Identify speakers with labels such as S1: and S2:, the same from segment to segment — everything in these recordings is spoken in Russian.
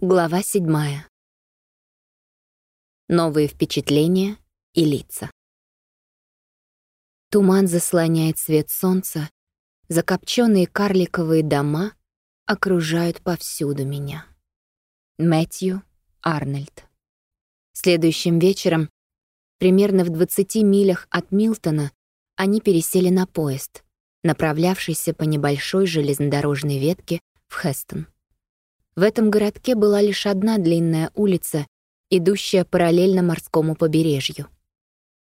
S1: Глава седьмая. Новые впечатления и лица. Туман заслоняет свет солнца, закопченные карликовые дома окружают повсюду меня. Мэтью Арнольд. Следующим вечером, примерно в 20 милях от Милтона, они пересели на поезд, направлявшийся по небольшой железнодорожной ветке в Хестон. В этом городке была лишь одна длинная улица, идущая параллельно морскому побережью.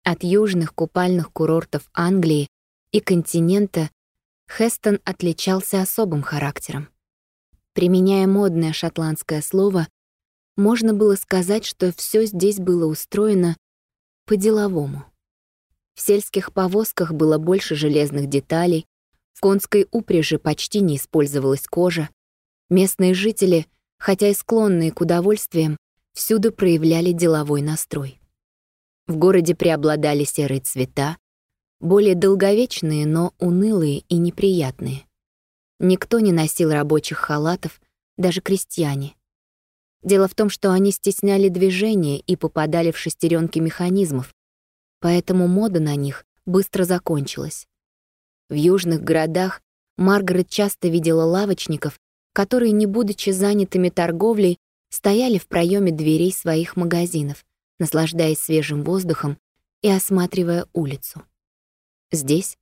S1: От южных купальных курортов Англии и континента Хестон отличался особым характером. Применяя модное шотландское слово, можно было сказать, что все здесь было устроено по-деловому. В сельских повозках было больше железных деталей, в конской упряжи почти не использовалась кожа, Местные жители, хотя и склонные к удовольствиям, всюду проявляли деловой настрой. В городе преобладали серые цвета, более долговечные, но унылые и неприятные. Никто не носил рабочих халатов, даже крестьяне. Дело в том, что они стесняли движение и попадали в шестеренки механизмов, поэтому мода на них быстро закончилась. В южных городах Маргарет часто видела лавочников, которые, не будучи занятыми торговлей, стояли в проеме дверей своих магазинов, наслаждаясь свежим воздухом и осматривая улицу. Здесь,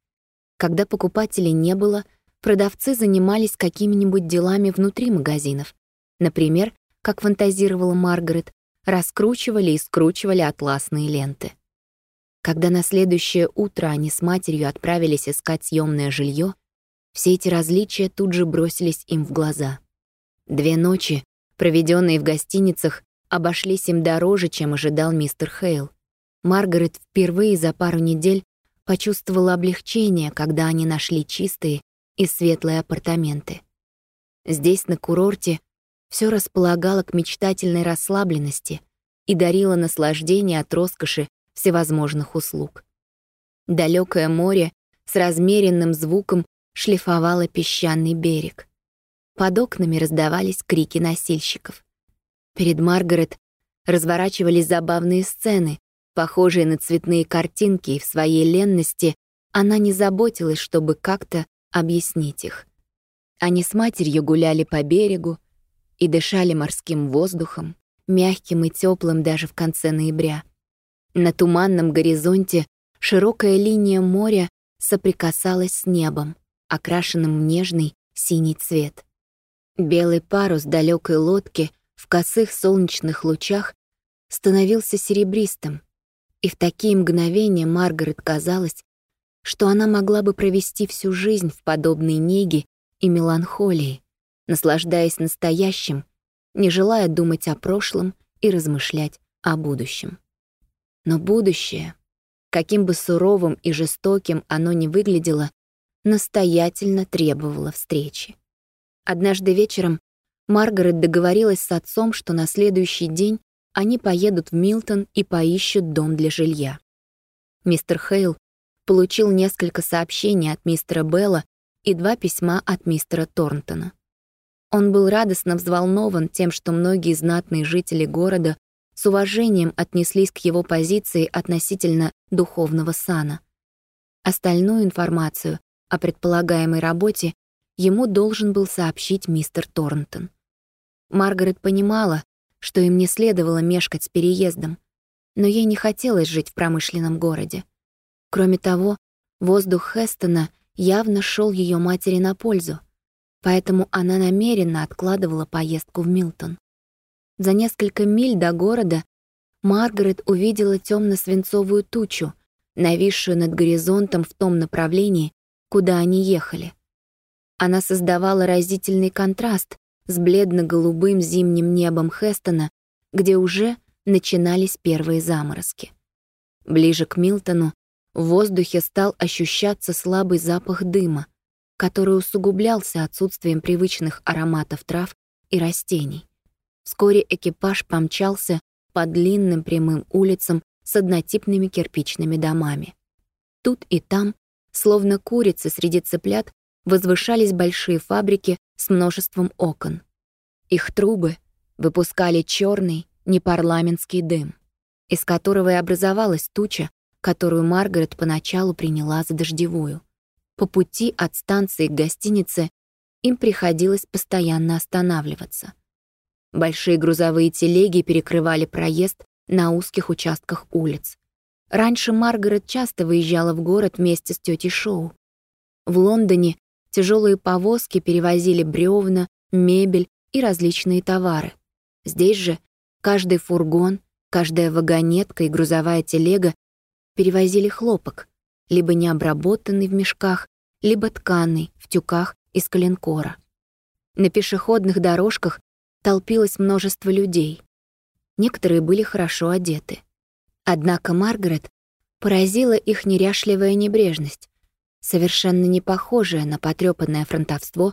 S1: когда покупателей не было, продавцы занимались какими-нибудь делами внутри магазинов. Например, как фантазировала Маргарет, раскручивали и скручивали атласные ленты. Когда на следующее утро они с матерью отправились искать съемное жилье, все эти различия тут же бросились им в глаза. Две ночи, проведенные в гостиницах, обошлись им дороже, чем ожидал мистер Хейл. Маргарет впервые за пару недель почувствовала облегчение, когда они нашли чистые и светлые апартаменты. Здесь, на курорте, все располагало к мечтательной расслабленности и дарило наслаждение от роскоши всевозможных услуг. Далекое море с размеренным звуком шлифовало песчаный берег. Под окнами раздавались крики носильщиков. Перед Маргарет разворачивались забавные сцены, похожие на цветные картинки, и в своей ленности она не заботилась, чтобы как-то объяснить их. Они с матерью гуляли по берегу и дышали морским воздухом, мягким и теплым даже в конце ноября. На туманном горизонте широкая линия моря соприкасалась с небом окрашенным в нежный синий цвет. Белый парус далекой лодки в косых солнечных лучах становился серебристым, и в такие мгновения Маргарет казалось, что она могла бы провести всю жизнь в подобной неге и меланхолии, наслаждаясь настоящим, не желая думать о прошлом и размышлять о будущем. Но будущее, каким бы суровым и жестоким оно ни выглядело, настоятельно требовала встречи. Однажды вечером Маргарет договорилась с отцом, что на следующий день они поедут в Милтон и поищут дом для жилья. Мистер Хейл получил несколько сообщений от мистера Белла и два письма от мистера Торнтона. Он был радостно взволнован тем, что многие знатные жители города с уважением отнеслись к его позиции относительно духовного сана. Остальную информацию о предполагаемой работе ему должен был сообщить мистер Торнтон. Маргарет понимала, что им не следовало мешкать с переездом, но ей не хотелось жить в промышленном городе. Кроме того, воздух Хестона явно шел ее матери на пользу, поэтому она намеренно откладывала поездку в Милтон. За несколько миль до города Маргарет увидела темно свинцовую тучу, нависшую над горизонтом в том направлении, куда они ехали. Она создавала разительный контраст с бледно-голубым зимним небом Хестона, где уже начинались первые заморозки. Ближе к Милтону в воздухе стал ощущаться слабый запах дыма, который усугублялся отсутствием привычных ароматов трав и растений. Вскоре экипаж помчался по длинным прямым улицам с однотипными кирпичными домами. Тут и там Словно курицы среди цыплят возвышались большие фабрики с множеством окон. Их трубы, выпускали черный непарламентский дым, из которого и образовалась туча, которую Маргарет поначалу приняла за дождевую. По пути от станции к гостинице им приходилось постоянно останавливаться. Большие грузовые телеги перекрывали проезд на узких участках улиц. Раньше Маргарет часто выезжала в город вместе с тетей Шоу. В Лондоне тяжелые повозки перевозили бревна, мебель и различные товары. Здесь же каждый фургон, каждая вагонетка и грузовая телега перевозили хлопок, либо необработанный в мешках, либо тканый в тюках из коленкора. На пешеходных дорожках толпилось множество людей. Некоторые были хорошо одеты. Однако Маргарет поразила их неряшливая небрежность, совершенно не похожая на потрёпанное фронтовство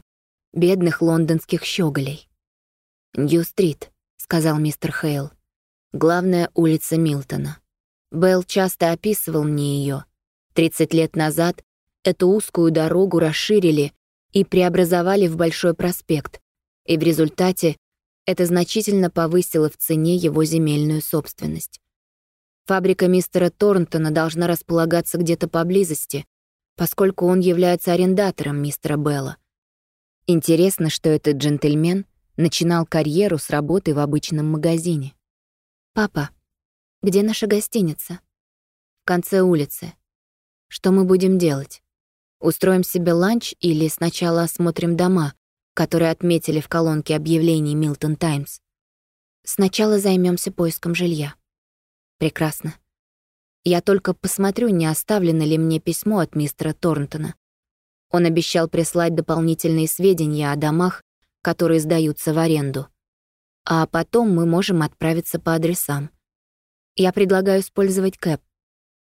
S1: бедных лондонских щеголей. «Нью-стрит», — сказал мистер Хейл. «Главная улица Милтона. Белл часто описывал мне ее. Тридцать лет назад эту узкую дорогу расширили и преобразовали в Большой проспект, и в результате это значительно повысило в цене его земельную собственность. Фабрика мистера Торнтона должна располагаться где-то поблизости, поскольку он является арендатором мистера Белла. Интересно, что этот джентльмен начинал карьеру с работы в обычном магазине. «Папа, где наша гостиница?» «В конце улицы. Что мы будем делать? Устроим себе ланч или сначала осмотрим дома, которые отметили в колонке объявлений «Милтон Таймс»?» «Сначала займемся поиском жилья». «Прекрасно. Я только посмотрю, не оставлено ли мне письмо от мистера Торнтона. Он обещал прислать дополнительные сведения о домах, которые сдаются в аренду. А потом мы можем отправиться по адресам. Я предлагаю использовать Кэп.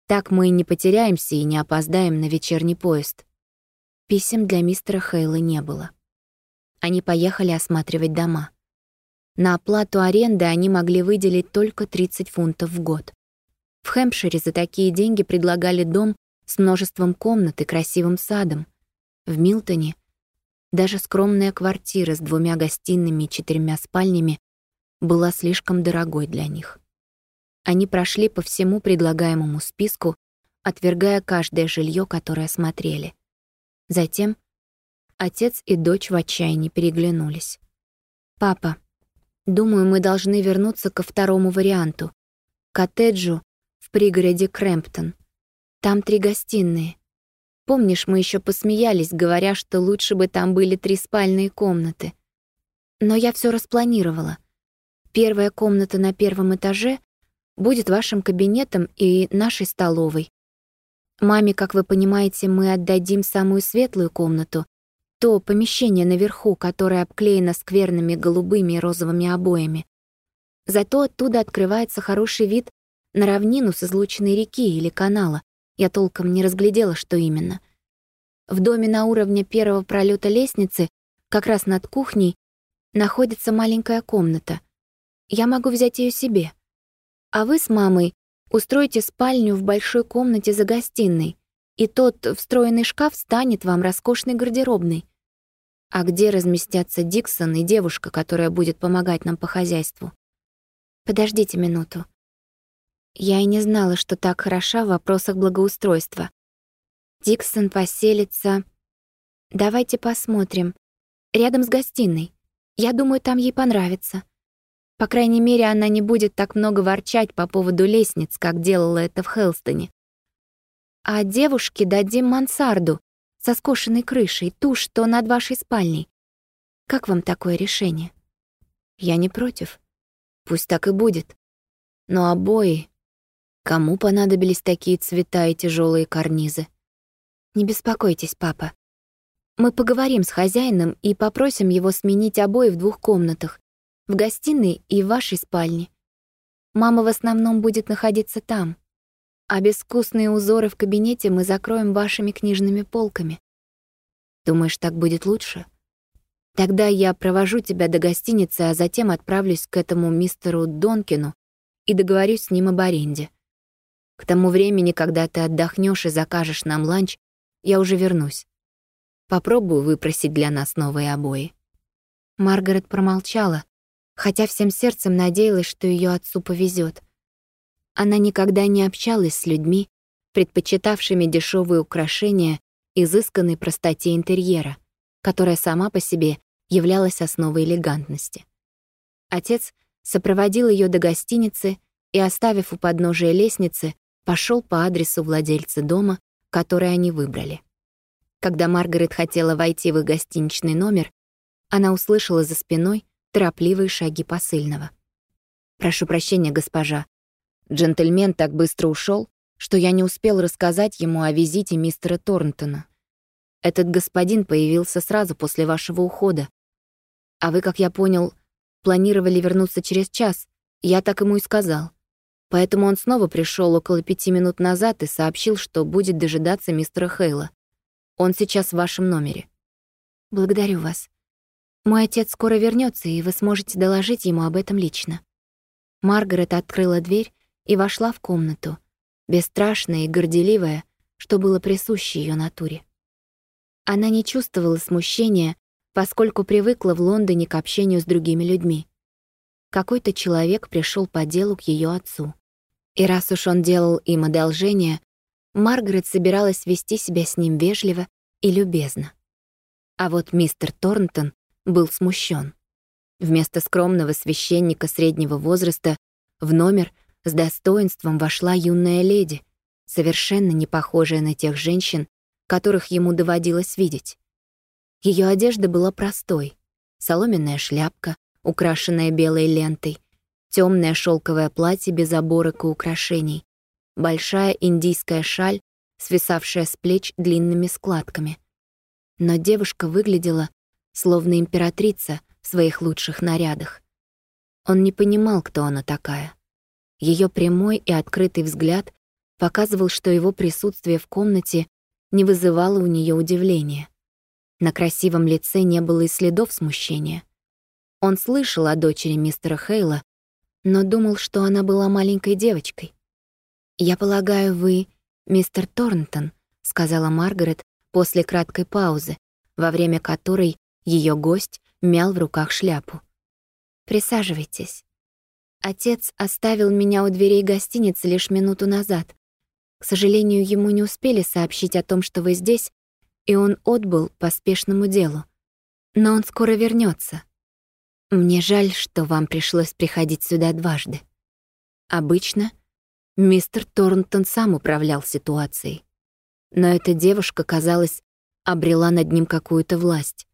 S1: Так мы не потеряемся и не опоздаем на вечерний поезд. Писем для мистера Хейла не было. Они поехали осматривать дома. На оплату аренды они могли выделить только 30 фунтов в год. В Хэмпшире за такие деньги предлагали дом с множеством комнат и красивым садом. В Милтоне даже скромная квартира с двумя гостиными и четырьмя спальнями была слишком дорогой для них. Они прошли по всему предлагаемому списку, отвергая каждое жилье, которое смотрели. Затем отец и дочь в отчаянии переглянулись. «Папа, думаю, мы должны вернуться ко второму варианту, коттеджу в пригороде Крэмптон. Там три гостиные. Помнишь, мы еще посмеялись, говоря, что лучше бы там были три спальные комнаты. Но я все распланировала. Первая комната на первом этаже будет вашим кабинетом и нашей столовой. Маме, как вы понимаете, мы отдадим самую светлую комнату, то помещение наверху, которое обклеено скверными голубыми и розовыми обоями. Зато оттуда открывается хороший вид на равнину с излученной реки или канала, я толком не разглядела, что именно. В доме на уровне первого пролета лестницы, как раз над кухней, находится маленькая комната. Я могу взять ее себе. А вы с мамой устроите спальню в большой комнате за гостиной, и тот встроенный шкаф станет вам роскошной гардеробной. А где разместятся Диксон и девушка, которая будет помогать нам по хозяйству? Подождите минуту. Я и не знала, что так хороша в вопросах благоустройства. Диксон поселится... Давайте посмотрим. Рядом с гостиной. Я думаю, там ей понравится. По крайней мере, она не будет так много ворчать по поводу лестниц, как делала это в Хелстоне. А девушке дадим мансарду со скошенной крышей, ту, что над вашей спальней. Как вам такое решение? Я не против. Пусть так и будет. Но обои Кому понадобились такие цвета и тяжелые карнизы? Не беспокойтесь, папа. Мы поговорим с хозяином и попросим его сменить обои в двух комнатах, в гостиной и в вашей спальне. Мама в основном будет находиться там, а безвкусные узоры в кабинете мы закроем вашими книжными полками. Думаешь, так будет лучше? Тогда я провожу тебя до гостиницы, а затем отправлюсь к этому мистеру Донкину и договорюсь с ним об аренде. К тому времени, когда ты отдохнешь и закажешь нам ланч, я уже вернусь. Попробую выпросить для нас новые обои». Маргарет промолчала, хотя всем сердцем надеялась, что ее отцу повезет. Она никогда не общалась с людьми, предпочитавшими дешевые украшения изысканной простоте интерьера, которая сама по себе являлась основой элегантности. Отец сопроводил ее до гостиницы и, оставив у подножия лестницы, пошел по адресу владельца дома, который они выбрали. Когда Маргарет хотела войти в их гостиничный номер, она услышала за спиной торопливые шаги посыльного. «Прошу прощения, госпожа. Джентльмен так быстро ушел, что я не успел рассказать ему о визите мистера Торнтона. Этот господин появился сразу после вашего ухода. А вы, как я понял, планировали вернуться через час. Я так ему и сказал. Поэтому он снова пришел около пяти минут назад и сообщил, что будет дожидаться мистера Хейла. Он сейчас в вашем номере. Благодарю вас. Мой отец скоро вернется, и вы сможете доложить ему об этом лично. Маргарет открыла дверь и вошла в комнату, бесстрашная и горделивая, что было присуще ее натуре. Она не чувствовала смущения, поскольку привыкла в Лондоне к общению с другими людьми. Какой-то человек пришел по делу к ее отцу. И раз уж он делал им одолжение, Маргарет собиралась вести себя с ним вежливо и любезно. А вот мистер Торнтон был смущен. Вместо скромного священника среднего возраста в номер с достоинством вошла юная леди, совершенно не похожая на тех женщин, которых ему доводилось видеть. Ее одежда была простой. Соломенная шляпка, украшенная белой лентой, темное шелковое платье без оборок и украшений, большая индийская шаль, свисавшая с плеч длинными складками. Но девушка выглядела словно императрица в своих лучших нарядах. Он не понимал, кто она такая. Ее прямой и открытый взгляд показывал, что его присутствие в комнате не вызывало у нее удивления. На красивом лице не было и следов смущения. Он слышал о дочери мистера Хейла, но думал, что она была маленькой девочкой. «Я полагаю, вы мистер Торнтон», — сказала Маргарет после краткой паузы, во время которой ее гость мял в руках шляпу. «Присаживайтесь. Отец оставил меня у дверей гостиницы лишь минуту назад. К сожалению, ему не успели сообщить о том, что вы здесь, и он отбыл по спешному делу. Но он скоро вернется. Мне жаль, что вам пришлось приходить сюда дважды. Обычно мистер Торнтон сам управлял ситуацией. Но эта девушка, казалось, обрела над ним какую-то власть.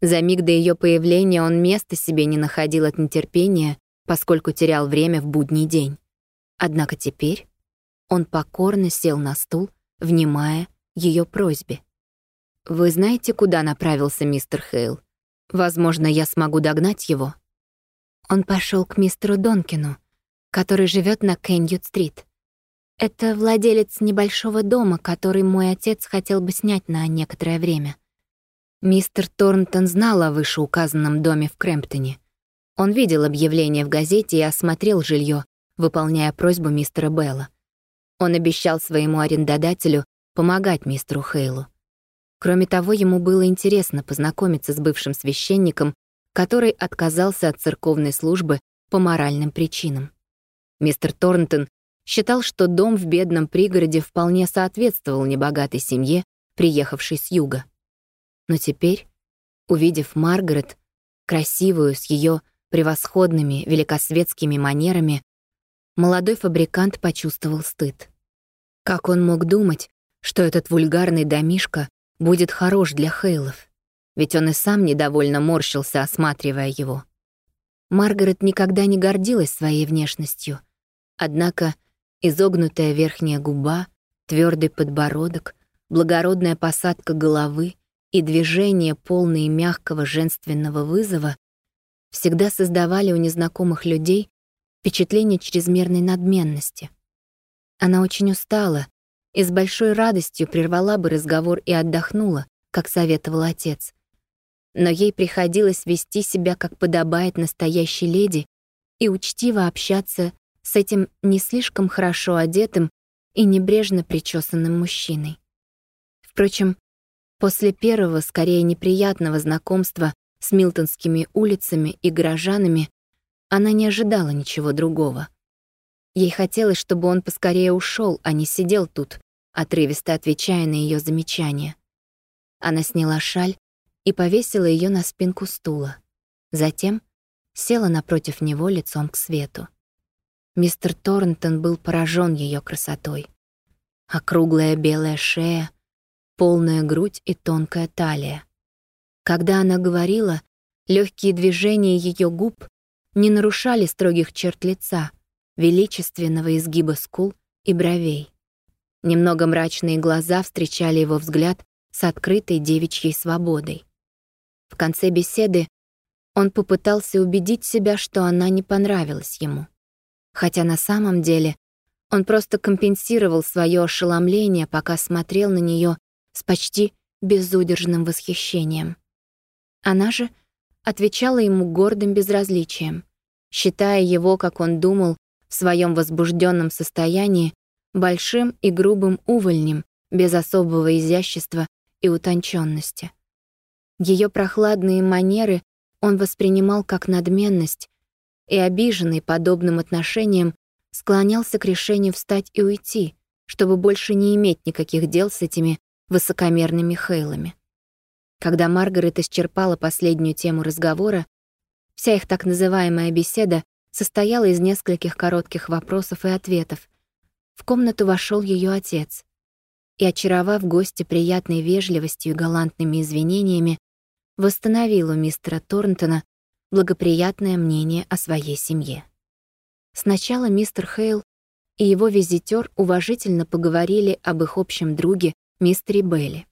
S1: За миг до ее появления он места себе не находил от нетерпения поскольку терял время в будний день. Однако теперь он покорно сел на стул, внимая ее просьбе. «Вы знаете, куда направился мистер Хейл? Возможно, я смогу догнать его». Он пошел к мистеру Донкину, который живет на Кеньют-стрит. Это владелец небольшого дома, который мой отец хотел бы снять на некоторое время. Мистер Торнтон знал о вышеуказанном доме в Крэмптоне — он видел объявление в газете и осмотрел жилье, выполняя просьбу мистера Белла. Он обещал своему арендодателю помогать мистеру Хейлу. Кроме того, ему было интересно познакомиться с бывшим священником, который отказался от церковной службы по моральным причинам. Мистер Торнтон считал, что дом в бедном пригороде вполне соответствовал небогатой семье, приехавшей с юга. Но теперь, увидев Маргарет, красивую с ее превосходными великосветскими манерами, молодой фабрикант почувствовал стыд. Как он мог думать, что этот вульгарный домишко будет хорош для Хейлов? Ведь он и сам недовольно морщился, осматривая его. Маргарет никогда не гордилась своей внешностью. Однако изогнутая верхняя губа, твердый подбородок, благородная посадка головы и движение, полные мягкого женственного вызова, всегда создавали у незнакомых людей впечатление чрезмерной надменности. Она очень устала и с большой радостью прервала бы разговор и отдохнула, как советовал отец. Но ей приходилось вести себя, как подобает настоящей леди, и учтиво общаться с этим не слишком хорошо одетым и небрежно причесанным мужчиной. Впрочем, после первого, скорее неприятного знакомства с милтонскими улицами и горожанами, Она не ожидала ничего другого. Ей хотелось, чтобы он поскорее ушел, а не сидел тут, отрывисто отвечая на ее замечания. Она сняла шаль и повесила ее на спинку стула. Затем села напротив него лицом к свету. Мистер Торнтон был поражен ее красотой. Округлая белая шея, полная грудь и тонкая талия. Когда она говорила, легкие движения ее губ не нарушали строгих черт лица, величественного изгиба скул и бровей. Немного мрачные глаза встречали его взгляд с открытой девичьей свободой. В конце беседы он попытался убедить себя, что она не понравилась ему. Хотя на самом деле он просто компенсировал свое ошеломление, пока смотрел на нее с почти безудержным восхищением. Она же отвечала ему гордым безразличием, считая его, как он думал, в своем возбужденном состоянии, большим и грубым увольнем, без особого изящества и утонченности. Ее прохладные манеры он воспринимал как надменность и, обиженный подобным отношением, склонялся к решению встать и уйти, чтобы больше не иметь никаких дел с этими высокомерными Хейлами. Когда Маргарет исчерпала последнюю тему разговора, вся их так называемая беседа состояла из нескольких коротких вопросов и ответов. В комнату вошел ее отец и, очаровав гостя приятной вежливостью и галантными извинениями, восстановил у мистера Торнтона благоприятное мнение о своей семье. Сначала мистер Хейл и его визитер уважительно поговорили об их общем друге, мистере Белли.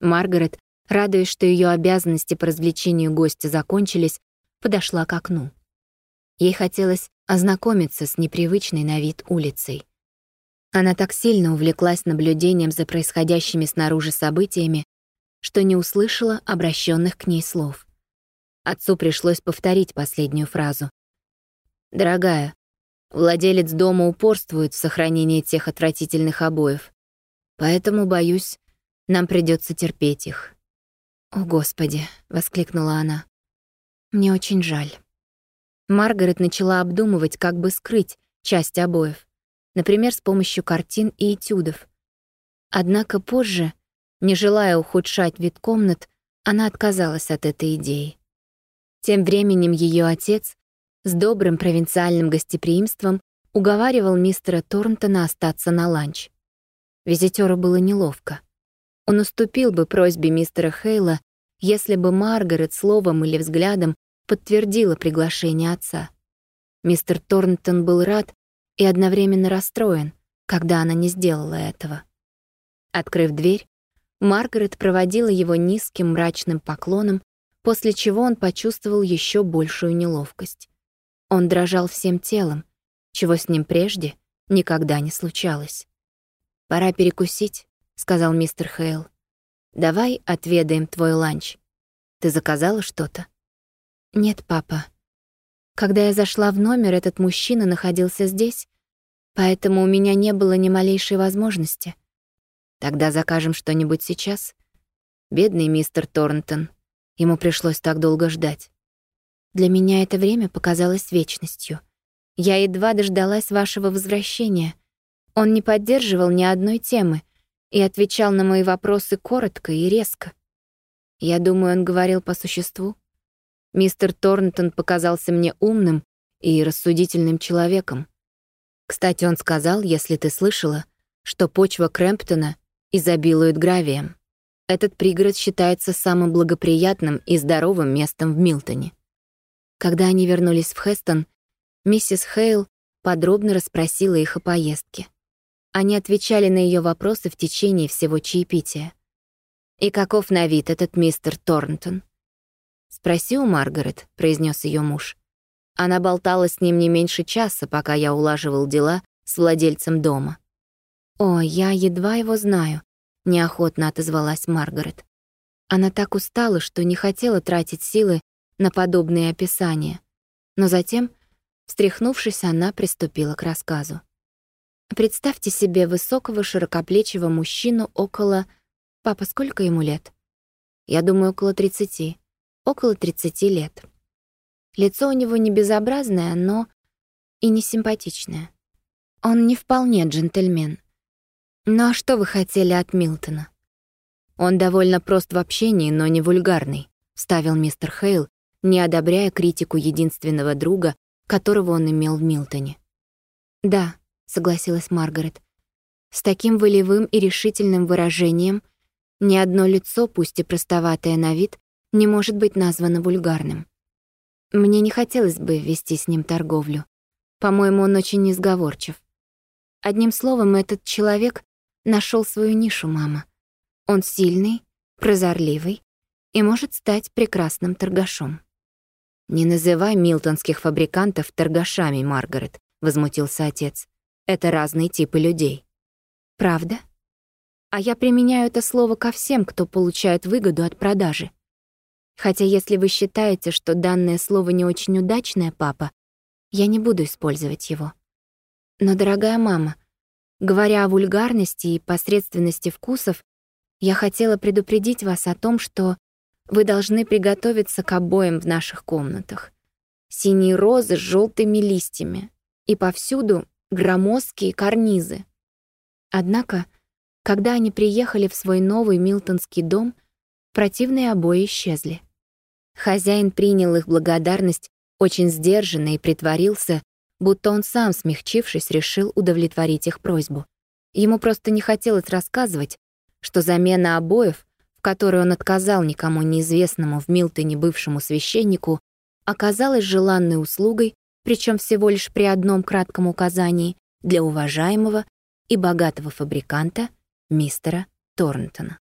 S1: Маргарет, радуясь, что ее обязанности по развлечению гостя закончились, подошла к окну. Ей хотелось ознакомиться с непривычной на вид улицей. Она так сильно увлеклась наблюдением за происходящими снаружи событиями, что не услышала обращенных к ней слов. Отцу пришлось повторить последнюю фразу. «Дорогая, владелец дома упорствует в сохранении тех отвратительных обоев, поэтому, боюсь, нам придется терпеть их». «О, Господи!» — воскликнула она. «Мне очень жаль». Маргарет начала обдумывать, как бы скрыть часть обоев, например, с помощью картин и этюдов. Однако позже, не желая ухудшать вид комнат, она отказалась от этой идеи. Тем временем ее отец с добрым провинциальным гостеприимством уговаривал мистера Торнтона остаться на ланч. Визитеру было неловко. Он уступил бы просьбе мистера Хейла, если бы Маргарет словом или взглядом подтвердила приглашение отца. Мистер Торнтон был рад и одновременно расстроен, когда она не сделала этого. Открыв дверь, Маргарет проводила его низким мрачным поклоном после чего он почувствовал еще большую неловкость. Он дрожал всем телом, чего с ним прежде никогда не случалось. «Пора перекусить», — сказал мистер Хейл. «Давай отведаем твой ланч. Ты заказала что-то?» «Нет, папа. Когда я зашла в номер, этот мужчина находился здесь, поэтому у меня не было ни малейшей возможности. Тогда закажем что-нибудь сейчас. Бедный мистер Торнтон, Ему пришлось так долго ждать. Для меня это время показалось вечностью. Я едва дождалась вашего возвращения. Он не поддерживал ни одной темы и отвечал на мои вопросы коротко и резко. Я думаю, он говорил по существу. Мистер Торнтон показался мне умным и рассудительным человеком. Кстати, он сказал, если ты слышала, что почва Крэмптона изобилует гравием. Этот пригород считается самым благоприятным и здоровым местом в Милтоне. Когда они вернулись в Хестон, миссис Хейл подробно расспросила их о поездке. Они отвечали на ее вопросы в течение всего чаепития. «И каков на вид этот мистер Торнтон?» «Спроси у Маргарет», — произнес ее муж. Она болтала с ним не меньше часа, пока я улаживал дела с владельцем дома. «О, я едва его знаю неохотно отозвалась Маргарет. Она так устала, что не хотела тратить силы на подобные описания. Но затем, встряхнувшись, она приступила к рассказу. Представьте себе высокого широкоплечего мужчину около... Папа, сколько ему лет? Я думаю, около тридцати. Около тридцати лет. Лицо у него не безобразное, но и не симпатичное. Он не вполне джентльмен. Ну а что вы хотели от Милтона? Он довольно прост в общении, но не вульгарный, ставил мистер Хейл, не одобряя критику единственного друга, которого он имел в Милтоне. «Да», — согласилась Маргарет, — «с таким волевым и решительным выражением ни одно лицо, пусть и простоватое на вид, не может быть названо вульгарным. Мне не хотелось бы вести с ним торговлю. По-моему, он очень несговорчив. Одним словом, этот человек нашел свою нишу, мама. Он сильный, прозорливый и может стать прекрасным торгашом. «Не называй милтонских фабрикантов торгашами, Маргарет», — возмутился отец. «Это разные типы людей». «Правда? А я применяю это слово ко всем, кто получает выгоду от продажи. Хотя если вы считаете, что данное слово не очень удачное, папа, я не буду использовать его. Но, дорогая мама, говоря о вульгарности и посредственности вкусов, я хотела предупредить вас о том, что вы должны приготовиться к обоям в наших комнатах. Синие розы с желтыми листьями. И повсюду громоздкие карнизы. Однако, когда они приехали в свой новый милтонский дом, противные обои исчезли. Хозяин принял их благодарность очень сдержанно и притворился, будто он сам, смягчившись, решил удовлетворить их просьбу. Ему просто не хотелось рассказывать, что замена обоев, в которой он отказал никому неизвестному в Милтоне бывшему священнику, оказалась желанной услугой, причем всего лишь при одном кратком указании для уважаемого и богатого фабриканта мистера Торнтона.